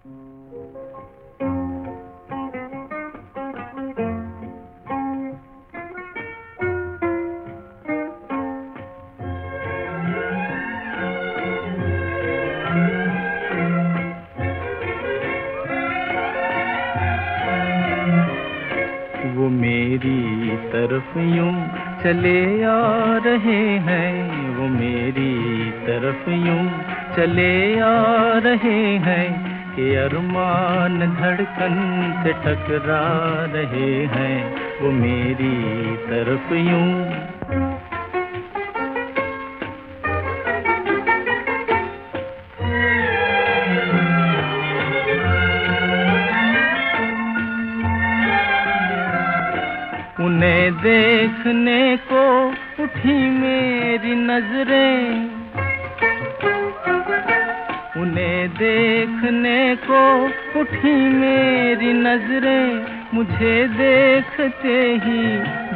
वो मेरी तरफ़ यूँ चले आ रहे हैं। वो मेरी तरफ़ यूँ चले आ रहे हैं। कि अरमान धड़कन से टकरा रहे हैं, वो मेरी तरफ़ यूँ। उन्हें देखने को उठी मेरी नज़रें उन्हें देखने को उठी मेरी नज़रें, मुझे देखते ही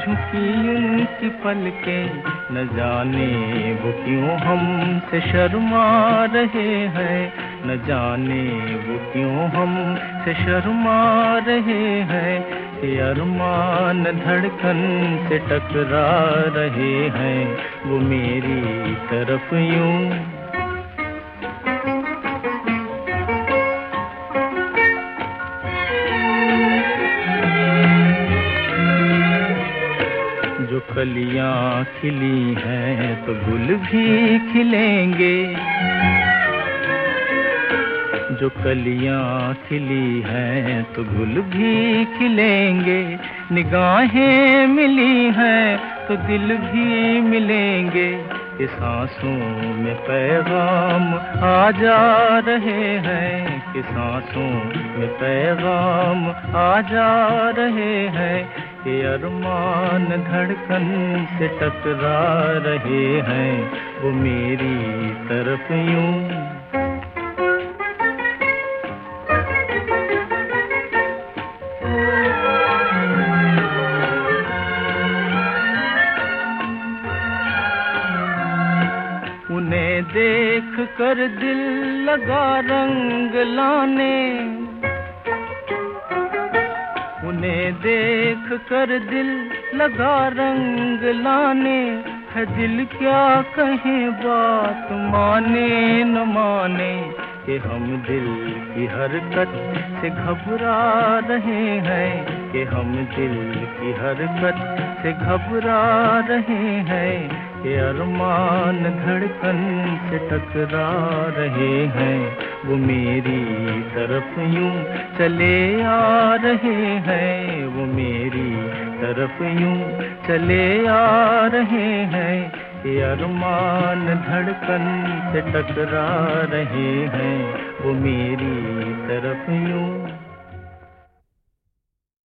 झुकी उनकी पलकें। न जाने वो क्यों हमसे शर्मा रहे हैं, न जाने वो क्यों हमसे शर्मा रहे हैं अरमान धड़कन से टकरा रहे हैं। वो मेरी तरफ़ यूँ कलियाँ खिली हैं तो गुल भी खिलेंगे। जो कलियाँ खिली हैं तो गुल भी खिलेंगे। निगाहें मिली हैं तो दिल भी मिलेंगे। कि सांसों में पैगाम आ जा रहे हैं। सांसों में पैगाम आ जा रहे हैं। कि अरमान धड़कन से टकरा रहे हैं, वो मेरी तरफ़ यूँ। उन्हें देख कर दिल लगा रंग लाने उन्हें देख कर दिल लगा रंग लाने, है दिल क्या कहे बात माने न माने, कि हम दिल की हरकत से घबरा रहे हैं। कि हम दिल की हरकत से घबरा रहे हैं, कि अरमान धड़कन से टकरा रहे हैं। वो मेरी तरफ़ यूँ चले आ रहे हैं, वो मेरी तरफ़ यूँ चले आ रहे हैं, कि अरमान धड़कन से टकरा रहे हैं। वो मेरी तरफ़ यूँ